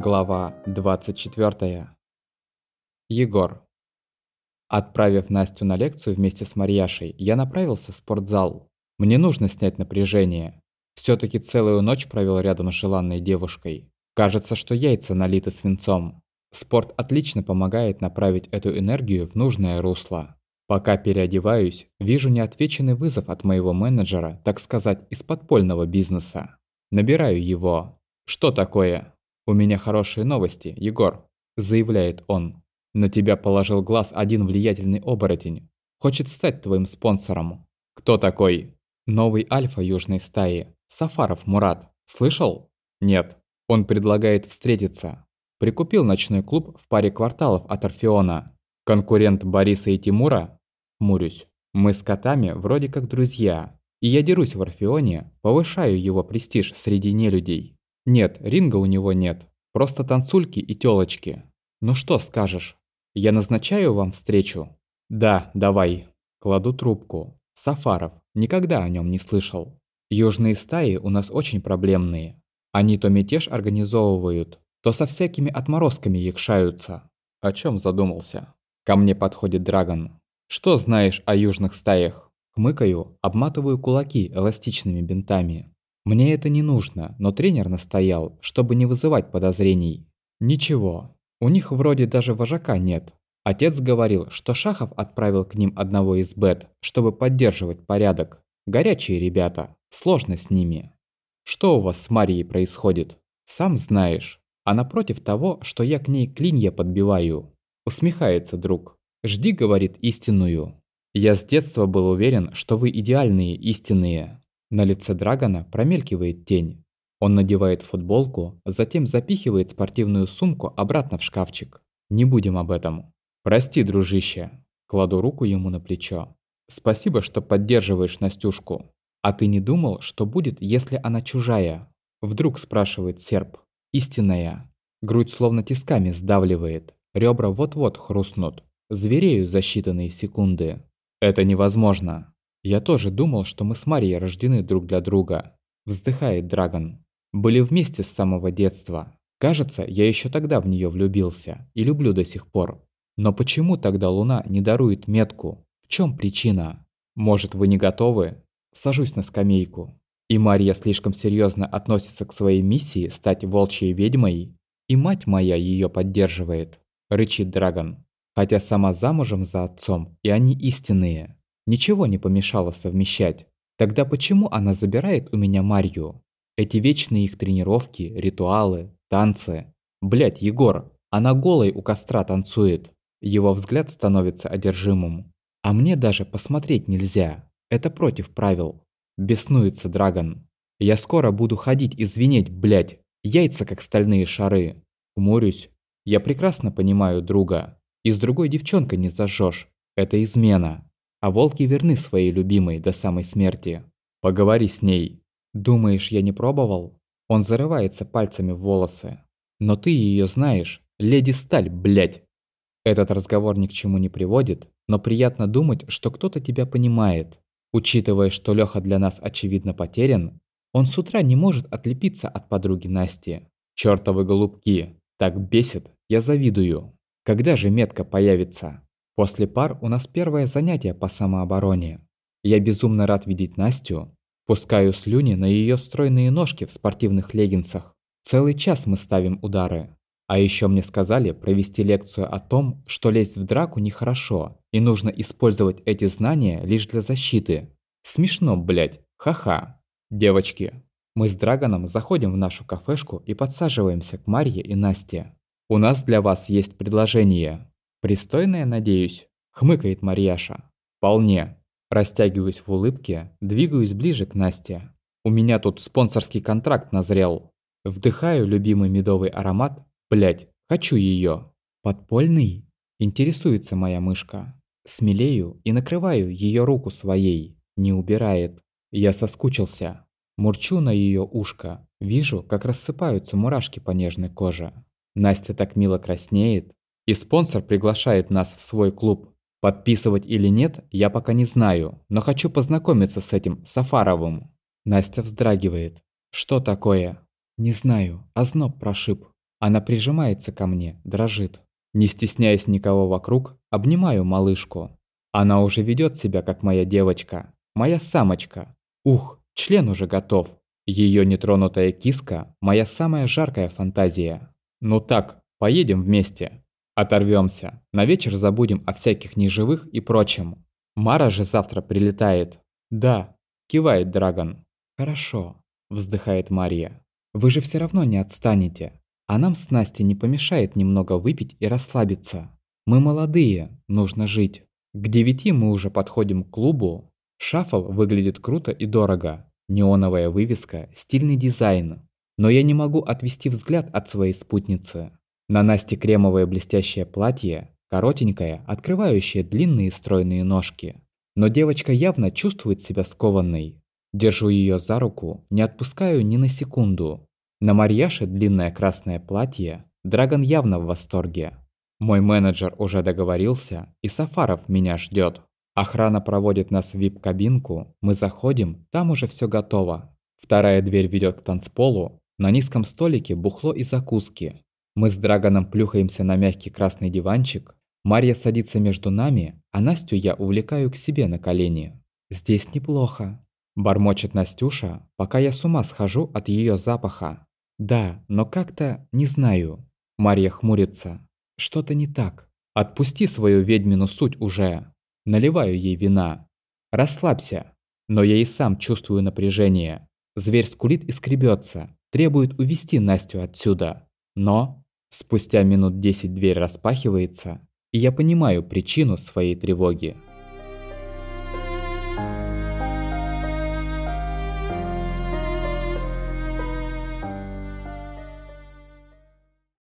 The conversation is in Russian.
Глава 24. Егор. Отправив Настю на лекцию вместе с Марьяшей, я направился в спортзал. Мне нужно снять напряжение. все таки целую ночь провел рядом с желанной девушкой. Кажется, что яйца налиты свинцом. Спорт отлично помогает направить эту энергию в нужное русло. Пока переодеваюсь, вижу неотвеченный вызов от моего менеджера, так сказать, из подпольного бизнеса. Набираю его. Что такое? «У меня хорошие новости, Егор», – заявляет он. «На тебя положил глаз один влиятельный оборотень. Хочет стать твоим спонсором». «Кто такой?» «Новый альфа южной стаи. Сафаров Мурат. Слышал?» «Нет. Он предлагает встретиться. Прикупил ночной клуб в паре кварталов от Орфеона. Конкурент Бориса и Тимура?» Мурюсь. «Мы с котами вроде как друзья. И я дерусь в Орфеоне, повышаю его престиж среди нелюдей. Нет, ринга у него нет. Просто танцульки и тёлочки. Ну что скажешь? Я назначаю вам встречу? Да, давай. Кладу трубку. Сафаров. Никогда о нем не слышал. Южные стаи у нас очень проблемные. Они то мятеж организовывают, то со всякими отморозками якшаются. О чем задумался? Ко мне подходит Драгон. Что знаешь о южных стаях? Хмыкаю, обматываю кулаки эластичными бинтами. Мне это не нужно, но тренер настоял, чтобы не вызывать подозрений. Ничего, у них вроде даже вожака нет. Отец говорил, что Шахов отправил к ним одного из бет, чтобы поддерживать порядок. Горячие ребята, сложно с ними. Что у вас с Марией происходит? Сам знаешь. Она против того, что я к ней клинья подбиваю. Усмехается друг. Жди, говорит, истинную. Я с детства был уверен, что вы идеальные истинные. На лице Драгона промелькивает тень. Он надевает футболку, затем запихивает спортивную сумку обратно в шкафчик. Не будем об этом. Прости, дружище. Кладу руку ему на плечо. Спасибо, что поддерживаешь Настюшку. А ты не думал, что будет, если она чужая? Вдруг спрашивает серп. Истинная. Грудь словно тисками сдавливает. Ребра вот-вот хрустнут. Зверею за считанные секунды. Это невозможно. Я тоже думал, что мы с Марией рождены друг для друга. Вздыхает Драгон. Были вместе с самого детства. Кажется, я еще тогда в нее влюбился и люблю до сих пор. Но почему тогда Луна не дарует метку? В чем причина? Может, вы не готовы? Сажусь на скамейку. И Мария слишком серьезно относится к своей миссии стать волчьей ведьмой? И мать моя ее поддерживает, рычит Драгон. Хотя сама замужем за отцом, и они истинные. Ничего не помешало совмещать. Тогда почему она забирает у меня Марью? Эти вечные их тренировки, ритуалы, танцы. Блять, Егор, она голой у костра танцует. Его взгляд становится одержимым. А мне даже посмотреть нельзя. Это против правил. Беснуется Драгон. Я скоро буду ходить и звенеть, блять. Яйца как стальные шары. Хмурюсь. Я прекрасно понимаю друга. И с другой девчонкой не зажжешь. Это измена. А волки верны своей любимой до самой смерти. Поговори с ней. Думаешь, я не пробовал? Он зарывается пальцами в волосы. Но ты ее знаешь. Леди Сталь, блядь. Этот разговор ни к чему не приводит, но приятно думать, что кто-то тебя понимает. Учитывая, что Лёха для нас очевидно потерян, он с утра не может отлепиться от подруги Насти. Чёртовы голубки. Так бесит, я завидую. Когда же метка появится? После пар у нас первое занятие по самообороне. Я безумно рад видеть Настю. Пускаю слюни на ее стройные ножки в спортивных леггинсах. Целый час мы ставим удары. А еще мне сказали провести лекцию о том, что лезть в драку нехорошо, и нужно использовать эти знания лишь для защиты. Смешно, блять, ха-ха. Девочки, мы с Драгоном заходим в нашу кафешку и подсаживаемся к Марье и Насте. У нас для вас есть предложение. «Пристойная, надеюсь?» – хмыкает Марьяша. «Вполне». Растягиваюсь в улыбке, двигаюсь ближе к Насте. У меня тут спонсорский контракт назрел. Вдыхаю любимый медовый аромат. Блять, хочу ее. Подпольный? Интересуется моя мышка. Смелею и накрываю ее руку своей. Не убирает. Я соскучился. Мурчу на ее ушко. Вижу, как рассыпаются мурашки по нежной коже. Настя так мило краснеет, и спонсор приглашает нас в свой клуб. Подписывать или нет, я пока не знаю, но хочу познакомиться с этим Сафаровым. Настя вздрагивает. Что такое? Не знаю, озноб прошиб. Она прижимается ко мне, дрожит. Не стесняясь никого вокруг, обнимаю малышку. Она уже ведет себя как моя девочка, моя самочка. Ух, член уже готов. Ее нетронутая киска – моя самая жаркая фантазия. Ну так, поедем вместе. Оторвемся. На вечер забудем о всяких неживых и прочем. Мара же завтра прилетает. Да, кивает Драгон. Хорошо, вздыхает Мария. Вы же все равно не отстанете. А нам с Настей не помешает немного выпить и расслабиться. Мы молодые, нужно жить. К девяти мы уже подходим к клубу. Шаффл выглядит круто и дорого. Неоновая вывеска, стильный дизайн. Но я не могу отвести взгляд от своей спутницы. На Насте кремовое блестящее платье, коротенькое, открывающее длинные стройные ножки. Но девочка явно чувствует себя скованной. Держу ее за руку, не отпускаю ни на секунду. На Марьяше длинное красное платье, Драгон явно в восторге. Мой менеджер уже договорился, и Сафаров меня ждет. Охрана проводит нас в вип-кабинку, мы заходим, там уже все готово. Вторая дверь ведет к танцполу, на низком столике бухло и закуски. Мы с Драгоном плюхаемся на мягкий красный диванчик, Марья садится между нами, а Настю я увлекаю к себе на колени. «Здесь неплохо», – бормочет Настюша, пока я с ума схожу от ее запаха. «Да, но как-то не знаю». Марья хмурится. «Что-то не так. Отпусти свою ведьмину суть уже». Наливаю ей вина. Расслабься. Но я и сам чувствую напряжение. Зверь скулит и скребется, требует увести Настю отсюда. Но спустя минут десять дверь распахивается, и я понимаю причину своей тревоги.